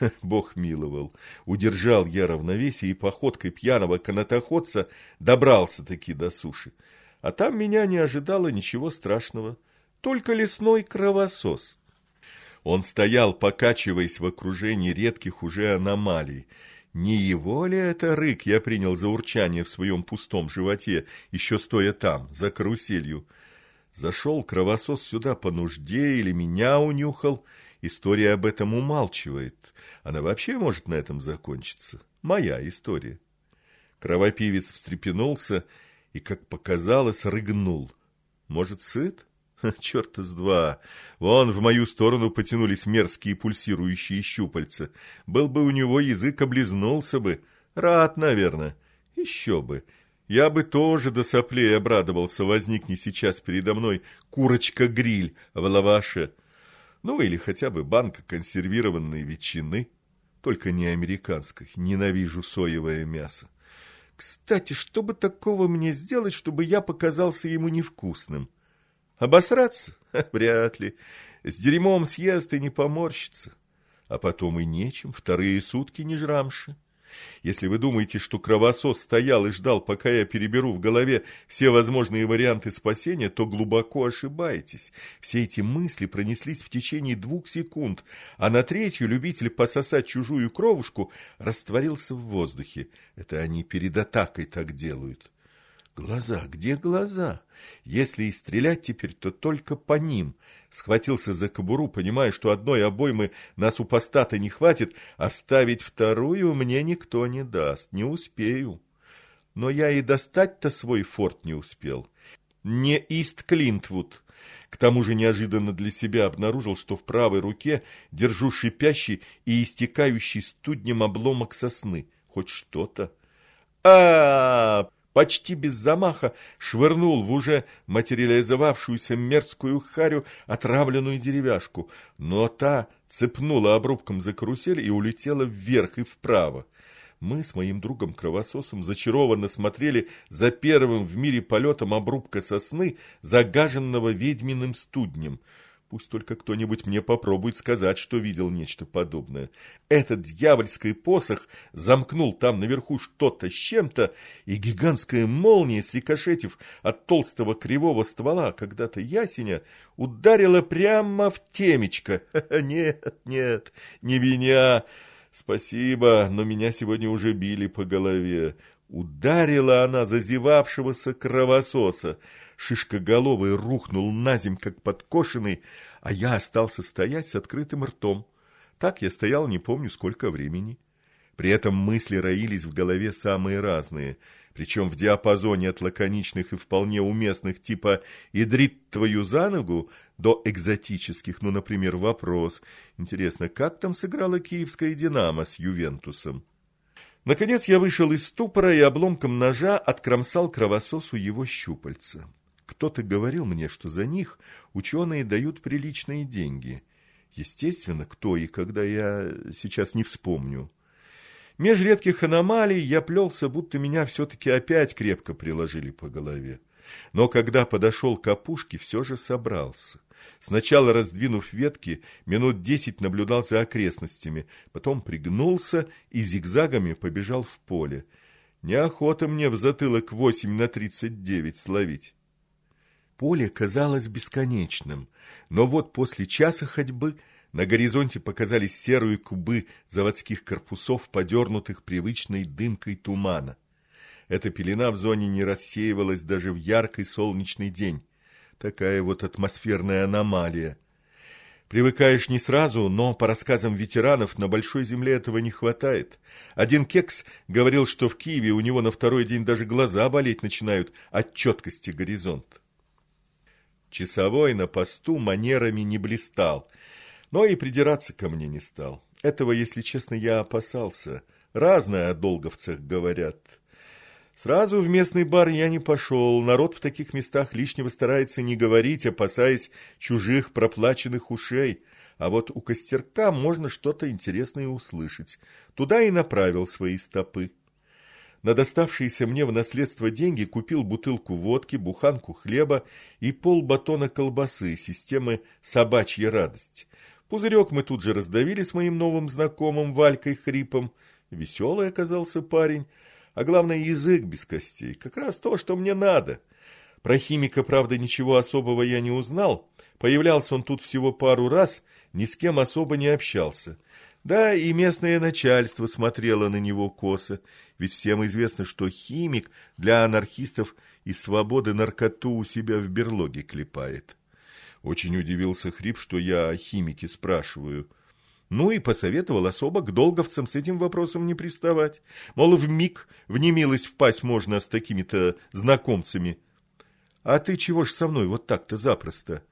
Бог миловал. Удержал я равновесие и походкой пьяного канатоходца добрался-таки до суши. А там меня не ожидало ничего страшного. Только лесной кровосос. Он стоял, покачиваясь в окружении редких уже аномалий. Не его ли это рык я принял за урчание в своем пустом животе, еще стоя там, за каруселью? Зашел кровосос сюда по нужде или меня унюхал? История об этом умалчивает. Она вообще может на этом закончиться. Моя история. Кровопивец встрепенулся и, как показалось, рыгнул. Может, сыт? Черт из два. Вон в мою сторону потянулись мерзкие пульсирующие щупальца. Был бы у него язык, облизнулся бы. Рад, наверное. Еще бы. Я бы тоже до соплей обрадовался, возникни сейчас передо мной курочка-гриль в лаваше. Ну, или хотя бы банка консервированной ветчины. Только не американской. Ненавижу соевое мясо. Кстати, что бы такого мне сделать, чтобы я показался ему невкусным? Обосраться? Вряд ли. С дерьмом съест и не поморщится. А потом и нечем, вторые сутки не жрамши. Если вы думаете, что кровосос стоял и ждал, пока я переберу в голове все возможные варианты спасения, то глубоко ошибаетесь. Все эти мысли пронеслись в течение двух секунд, а на третью любитель пососать чужую кровушку растворился в воздухе. Это они перед атакой так делают. Глаза, где глаза? Если и стрелять теперь, то только по ним. Схватился за кобуру, понимая, что одной обоймы на супостата не хватит, а вставить вторую мне никто не даст, не успею. Но я и достать-то свой форт не успел. Не Ист Клинтвуд. К тому же неожиданно для себя обнаружил, что в правой руке держу шипящий и истекающий студнем обломок сосны. Хоть что-то. а, -а, -а почти без замаха швырнул в уже материализовавшуюся мерзкую харю отравленную деревяшку, но та цепнула обрубком за карусель и улетела вверх и вправо. Мы с моим другом-кровососом зачарованно смотрели за первым в мире полетом обрубка сосны, загаженного ведьминым студнем — Пусть только кто-нибудь мне попробует сказать, что видел нечто подобное. Этот дьявольский посох замкнул там наверху что-то с чем-то, и гигантская молния, срикошетив от толстого кривого ствола когда-то ясеня, ударила прямо в темечко. Нет, нет, не меня. Спасибо, но меня сегодня уже били по голове. Ударила она зазевавшегося кровососа. Шишкоголовый рухнул на земь, как подкошенный, а я остался стоять с открытым ртом. Так я стоял не помню сколько времени. При этом мысли роились в голове самые разные, причем в диапазоне от лаконичных и вполне уместных типа «Идрит твою за ногу» до экзотических, ну, например, вопрос «Интересно, как там сыграла киевская «Динамо» с «Ювентусом»?» Наконец я вышел из ступора и обломком ножа откромсал кровососу его щупальца. Кто-то говорил мне, что за них ученые дают приличные деньги. Естественно, кто и когда я сейчас не вспомню. Меж редких аномалий я плелся, будто меня все-таки опять крепко приложили по голове. Но когда подошел к опушке, все же собрался. Сначала, раздвинув ветки, минут десять наблюдал за окрестностями, потом пригнулся и зигзагами побежал в поле. Неохота мне в затылок восемь на тридцать девять словить. Поле казалось бесконечным, но вот после часа ходьбы на горизонте показались серые кубы заводских корпусов, подернутых привычной дымкой тумана. Эта пелена в зоне не рассеивалась даже в яркий солнечный день. Такая вот атмосферная аномалия. Привыкаешь не сразу, но, по рассказам ветеранов, на Большой Земле этого не хватает. Один кекс говорил, что в Киеве у него на второй день даже глаза болеть начинают от четкости горизонта. Часовой на посту манерами не блистал, но и придираться ко мне не стал. Этого, если честно, я опасался. Разное о долговцах говорят. Сразу в местный бар я не пошел. Народ в таких местах лишнего старается не говорить, опасаясь чужих проплаченных ушей. А вот у костерка можно что-то интересное услышать. Туда и направил свои стопы. На доставшиеся мне в наследство деньги купил бутылку водки, буханку хлеба и пол батона колбасы системы «Собачья радость». Пузырек мы тут же раздавили с моим новым знакомым Валькой Хрипом. Веселый оказался парень, а главное язык без костей. Как раз то, что мне надо. Про химика, правда, ничего особого я не узнал. Появлялся он тут всего пару раз, ни с кем особо не общался. Да, и местное начальство смотрело на него косо, ведь всем известно, что химик для анархистов из свободы наркоту у себя в берлоге клепает. Очень удивился Хрип, что я о химике спрашиваю. Ну и посоветовал особо к долговцам с этим вопросом не приставать. Мол, в миг в немилость впасть можно с такими-то знакомцами. А ты чего ж со мной вот так-то запросто?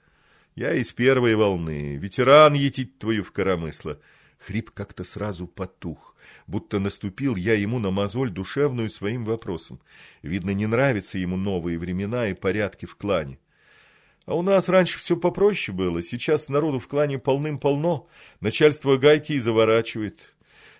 Я из первой волны, ветеран етить твою в коромысло. Хрип как-то сразу потух, будто наступил я ему на мозоль душевную своим вопросом. Видно, не нравятся ему новые времена и порядки в клане. А у нас раньше все попроще было, сейчас народу в клане полным-полно, начальство гайки и заворачивает.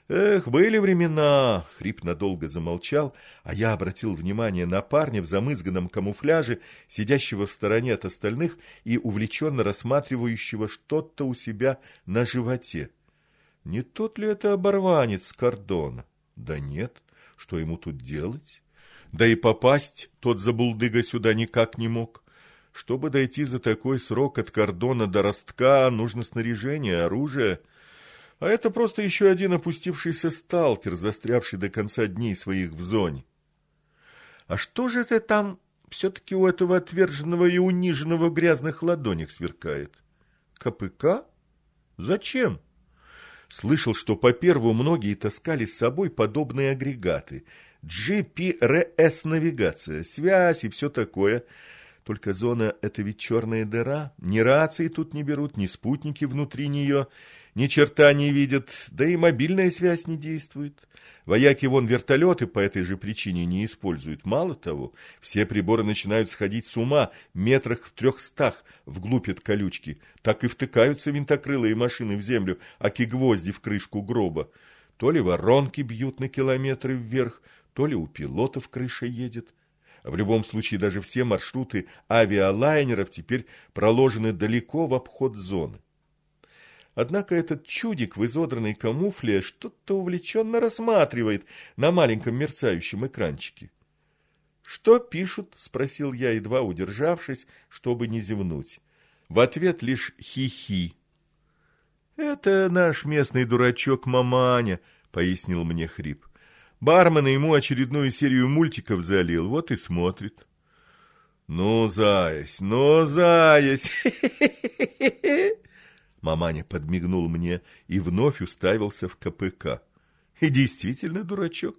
Эх, были времена, хрип надолго замолчал, а я обратил внимание на парня в замызганном камуфляже, сидящего в стороне от остальных и увлеченно рассматривающего что-то у себя на животе. Не тот ли это оборванец с кордона? Да нет, что ему тут делать? Да и попасть тот забулдыга сюда никак не мог. Чтобы дойти за такой срок от кордона до ростка, нужно снаряжение, оружие. А это просто еще один опустившийся сталкер, застрявший до конца дней своих в зоне. А что же это там все-таки у этого отверженного и униженного в грязных ладонях сверкает? КПК? Зачем? Слышал, что по перву многие таскали с собой подобные агрегаты. GPS-навигация, связь и все такое. Только зона — это ведь черная дыра. Ни рации тут не берут, ни спутники внутри нее, ни черта не видят, да и мобильная связь не действует. Вояки вон вертолеты по этой же причине не используют. Мало того, все приборы начинают сходить с ума метрах в трехстах вглубь от колючки. Так и втыкаются винтокрылые машины в землю, аки гвозди в крышку гроба. То ли воронки бьют на километры вверх, то ли у пилотов крыша едет. В любом случае, даже все маршруты авиалайнеров теперь проложены далеко в обход зоны. Однако этот чудик в изодранной камуфле что-то увлеченно рассматривает на маленьком мерцающем экранчике. «Что пишут?» — спросил я, едва удержавшись, чтобы не зевнуть. В ответ лишь хи-хи. «Это наш местный дурачок Маманя», — пояснил мне Хрип. Бармен ему очередную серию мультиков залил, вот и смотрит. «Ну, заясь, ну, заясь!» Маманя подмигнул мне и вновь уставился в КПК. И действительно дурачок.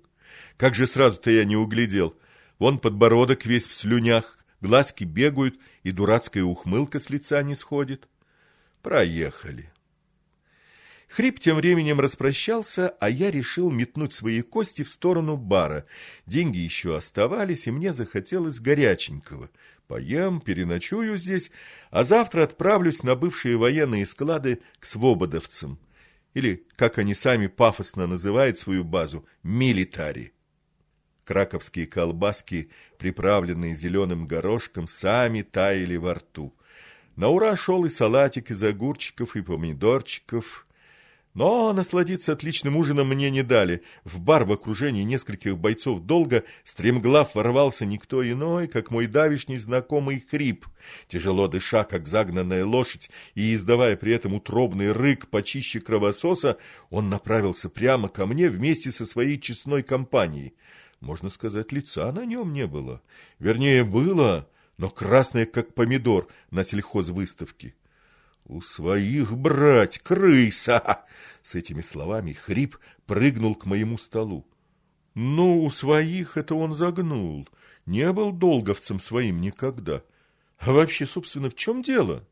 Как же сразу-то я не углядел. Вон подбородок весь в слюнях, глазки бегают, и дурацкая ухмылка с лица не сходит. Проехали. Хрип тем временем распрощался, а я решил метнуть свои кости в сторону бара. Деньги еще оставались, и мне захотелось горяченького. Поем, переночую здесь, а завтра отправлюсь на бывшие военные склады к свободовцам. Или, как они сами пафосно называют свою базу, милитари. Краковские колбаски, приправленные зеленым горошком, сами таяли во рту. На ура шел и салатик из огурчиков, и помидорчиков, но насладиться отличным ужином мне не дали. В бар в окружении нескольких бойцов долго стремглав ворвался никто иной, как мой давишний знакомый хрип. Тяжело дыша, как загнанная лошадь, и издавая при этом утробный рык почище кровососа, он направился прямо ко мне вместе со своей честной компанией. Можно сказать, лица на нем не было. Вернее, было, но красное, как помидор на сельхозвыставке. «У своих брать, крыса!» С этими словами Хрип прыгнул к моему столу. «Ну, у своих это он загнул. Не был долговцем своим никогда. А вообще, собственно, в чем дело?»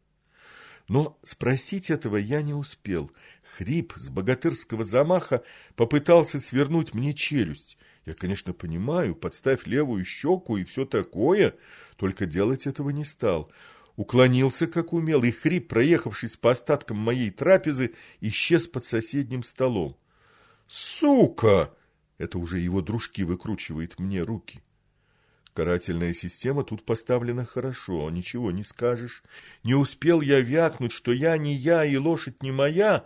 Но спросить этого я не успел. Хрип с богатырского замаха попытался свернуть мне челюсть. Я, конечно, понимаю, подставь левую щеку и все такое, только делать этого не стал уклонился, как умел, и хрип, проехавшись по остаткам моей трапезы, исчез под соседним столом. «Сука!» — это уже его дружки выкручивает мне руки. Карательная система тут поставлена хорошо, ничего не скажешь. Не успел я вякнуть, что я не я и лошадь не моя,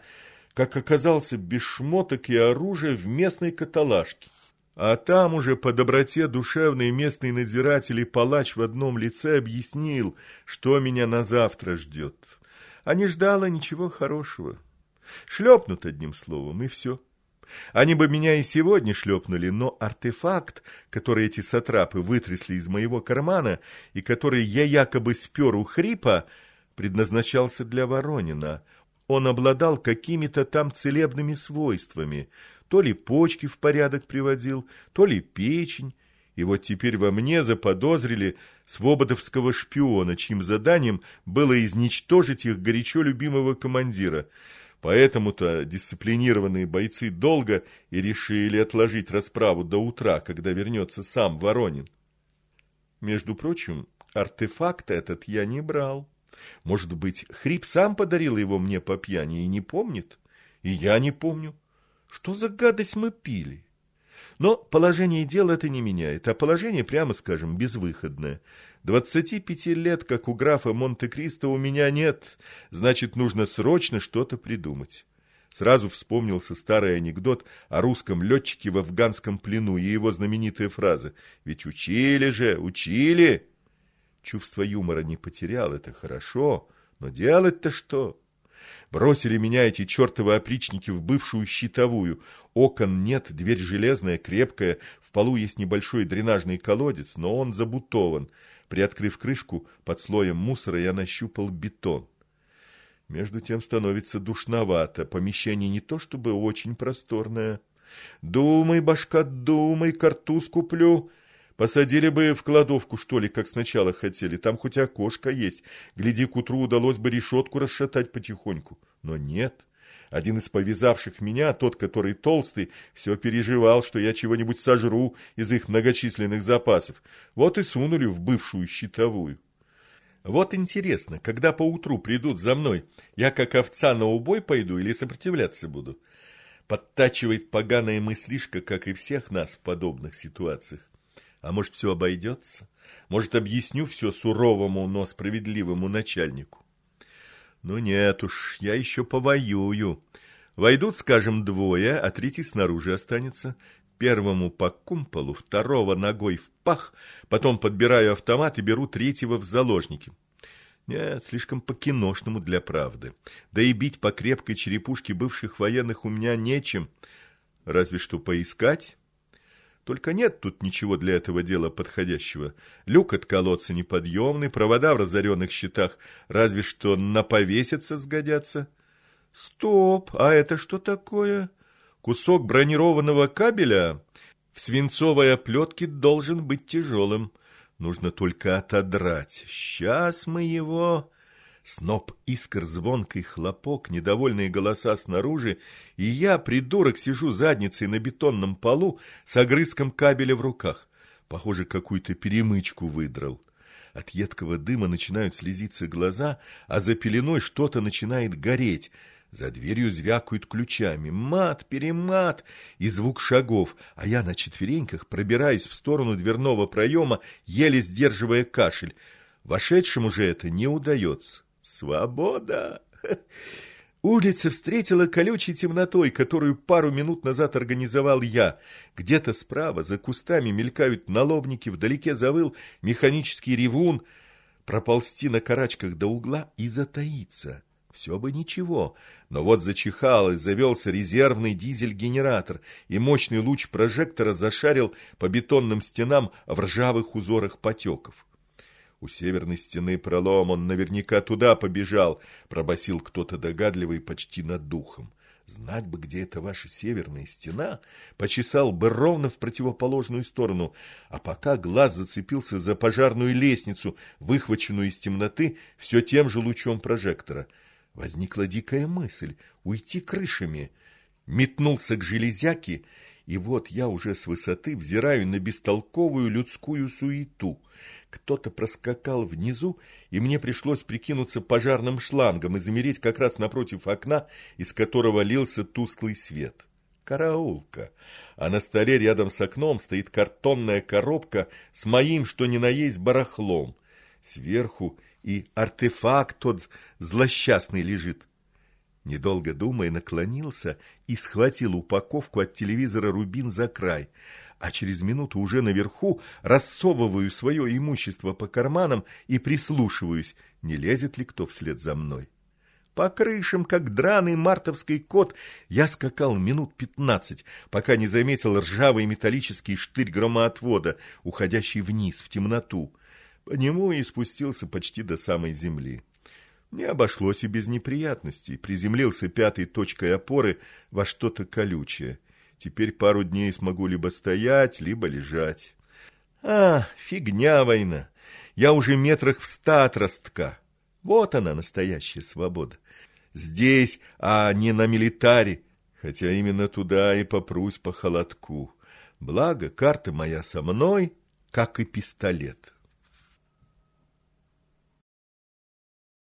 как оказался без шмоток и оружия в местной каталажке. А там уже по доброте душевной местный надзиратель и палач в одном лице объяснил, что меня на завтра ждет. А не ждала ничего хорошего. Шлепнут одним словом, и все. Они бы меня и сегодня шлепнули, но артефакт, который эти сатрапы вытрясли из моего кармана и который я якобы спер у хрипа, предназначался для Воронина. Он обладал какими-то там целебными свойствами. То ли почки в порядок приводил, то ли печень. И вот теперь во мне заподозрили свободовского шпиона, чьим заданием было изничтожить их горячо любимого командира – Поэтому-то дисциплинированные бойцы долго и решили отложить расправу до утра, когда вернется сам Воронин. Между прочим, артефакт этот я не брал. Может быть, Хрип сам подарил его мне по пьяни и не помнит? И я не помню. Что за гадость мы пили? Но положение дел это не меняет, а положение, прямо скажем, безвыходное. Двадцати пяти лет, как у графа Монте-Кристо, у меня нет, значит, нужно срочно что-то придумать. Сразу вспомнился старый анекдот о русском летчике в афганском плену и его знаменитая фраза «Ведь учили же, учили!» Чувство юмора не потерял, это хорошо, но делать-то что? Бросили меня эти чертовы опричники в бывшую щитовую. Окон нет, дверь железная, крепкая, в полу есть небольшой дренажный колодец, но он забутован. Приоткрыв крышку, под слоем мусора я нащупал бетон. Между тем становится душновато, помещение не то чтобы очень просторное. Думай, башка, думай, картуз куплю. Посадили бы в кладовку, что ли, как сначала хотели. Там хоть окошко есть. Гляди, к утру удалось бы решетку расшатать потихоньку. Но нет. Один из повязавших меня, тот, который толстый, все переживал, что я чего-нибудь сожру из их многочисленных запасов. Вот и сунули в бывшую щитовую. Вот интересно, когда поутру придут за мной, я как овца на убой пойду или сопротивляться буду? Подтачивает поганая мыслишка, как и всех нас в подобных ситуациях. А может, все обойдется? Может, объясню все суровому, но справедливому начальнику? Ну нет уж, я еще повоюю. Войдут, скажем, двое, а третий снаружи останется. Первому по кумполу, второго ногой в пах, потом подбираю автомат и беру третьего в заложники. Нет, слишком по-киношному для правды. Да и бить по крепкой черепушке бывших военных у меня нечем. Разве что поискать только нет тут ничего для этого дела подходящего. Люк от колодца неподъемный, провода в разоренных щитах разве что на повеситься сгодятся. Стоп, а это что такое? Кусок бронированного кабеля в свинцовой оплетке должен быть тяжелым. Нужно только отодрать. Сейчас мы его... Сноп искр, звонкий хлопок, недовольные голоса снаружи, и я, придурок, сижу задницей на бетонном полу с огрызком кабеля в руках. Похоже, какую-то перемычку выдрал. От едкого дыма начинают слезиться глаза, а за пеленой что-то начинает гореть. За дверью звякают ключами. Мат, перемат и звук шагов, а я на четвереньках пробираюсь в сторону дверного проема, еле сдерживая кашель. Вошедшему же это не удается. Свобода! Улица встретила колючей темнотой, которую пару минут назад организовал я. Где-то справа, за кустами, мелькают налобники, вдалеке завыл механический ревун. Проползти на карачках до угла и затаиться. Все бы ничего, но вот зачихал и завелся резервный дизель-генератор, и мощный луч прожектора зашарил по бетонным стенам в ржавых узорах потеков. У северной стены пролом, он наверняка туда побежал, пробасил кто-то догадливый почти над духом. Знать бы, где эта ваша северная стена, почесал бы ровно в противоположную сторону, а пока глаз зацепился за пожарную лестницу, выхваченную из темноты все тем же лучом прожектора. Возникла дикая мысль — уйти крышами. Метнулся к железяке, и вот я уже с высоты взираю на бестолковую людскую суету — кто-то проскакал внизу, и мне пришлось прикинуться пожарным шлангом и замереть как раз напротив окна, из которого лился тусклый свет. караулка. А на столе рядом с окном стоит картонная коробка с моим, что ни на есть, барахлом. Сверху и артефакт тот злосчастный лежит. Недолго думая, наклонился и схватил упаковку от телевизора «Рубин» за край, а через минуту уже наверху рассовываю свое имущество по карманам и прислушиваюсь, не лезет ли кто вслед за мной. По крышам, как драный мартовский кот, я скакал минут пятнадцать, пока не заметил ржавый металлический штырь громоотвода, уходящий вниз, в темноту. По нему и спустился почти до самой земли. Не обошлось и без неприятностей. Приземлился пятой точкой опоры во что-то колючее. Теперь пару дней смогу либо стоять, либо лежать. А, фигня война. Я уже метрах в ста от ростка. Вот она, настоящая свобода. Здесь, а не на милитаре, хотя именно туда и попрусь по холодку. Благо, карта моя со мной, как и пистолет.